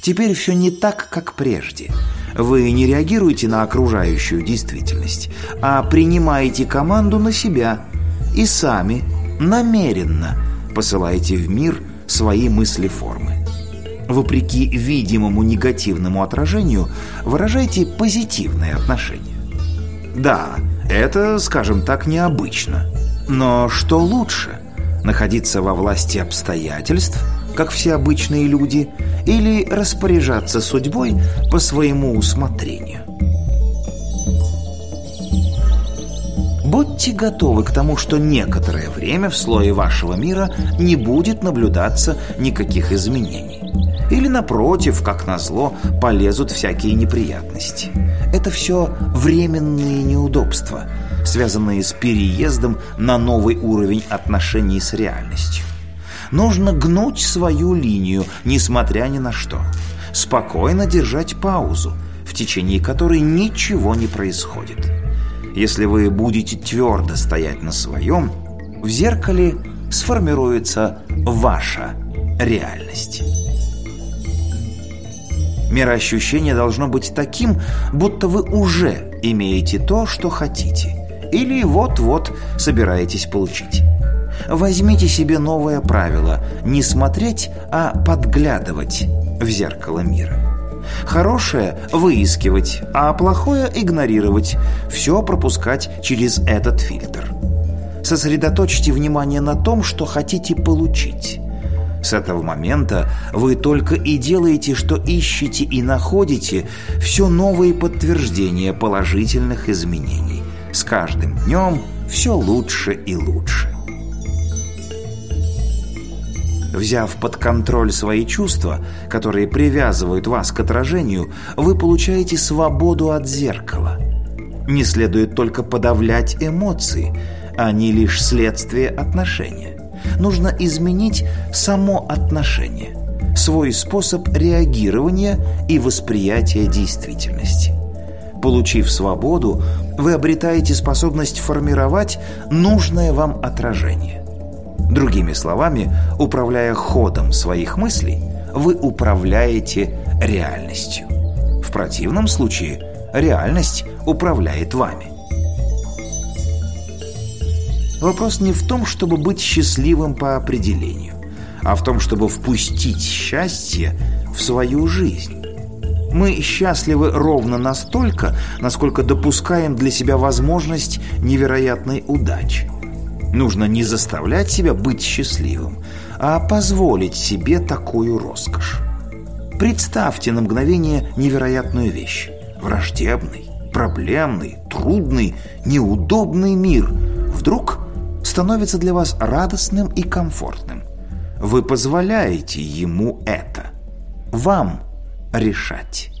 Теперь все не так, как прежде. Вы не реагируете на окружающую действительность, а принимаете команду на себя и сами намеренно посылаете в мир свои мысли-формы. Вопреки видимому негативному отражению, выражайте позитивное отношение. Да, это, скажем так, необычно. Но что лучше? Находиться во власти обстоятельств, как все обычные люди, или распоряжаться судьбой по своему усмотрению? Будьте готовы к тому, что некоторое время в слое вашего мира не будет наблюдаться никаких изменений. Или, напротив, как назло, полезут всякие неприятности. Это все временные неудобства, связанные с переездом на новый уровень отношений с реальностью. Нужно гнуть свою линию, несмотря ни на что. Спокойно держать паузу, в течение которой ничего не происходит. Если вы будете твердо стоять на своем, в зеркале сформируется ваша реальность. Мироощущение должно быть таким, будто вы уже имеете то, что хотите, или вот-вот собираетесь получить. Возьмите себе новое правило – не смотреть, а подглядывать в зеркало мира. Хорошее – выискивать, а плохое – игнорировать. Все пропускать через этот фильтр. Сосредоточьте внимание на том, что хотите получить. С этого момента вы только и делаете, что ищете и находите все новые подтверждения положительных изменений. С каждым днем все лучше и лучше. Взяв под контроль свои чувства, которые привязывают вас к отражению, вы получаете свободу от зеркала. Не следует только подавлять эмоции, они лишь следствие отношения. Нужно изменить само отношение, свой способ реагирования и восприятия действительности. Получив свободу, вы обретаете способность формировать нужное вам отражение. Другими словами, управляя ходом своих мыслей, вы управляете реальностью. В противном случае реальность управляет вами. Вопрос не в том, чтобы быть счастливым по определению, а в том, чтобы впустить счастье в свою жизнь. Мы счастливы ровно настолько, насколько допускаем для себя возможность невероятной удачи. Нужно не заставлять себя быть счастливым, а позволить себе такую роскошь. Представьте на мгновение невероятную вещь. Враждебный, проблемный, трудный, неудобный мир вдруг становится для вас радостным и комфортным. Вы позволяете ему это. Вам решать.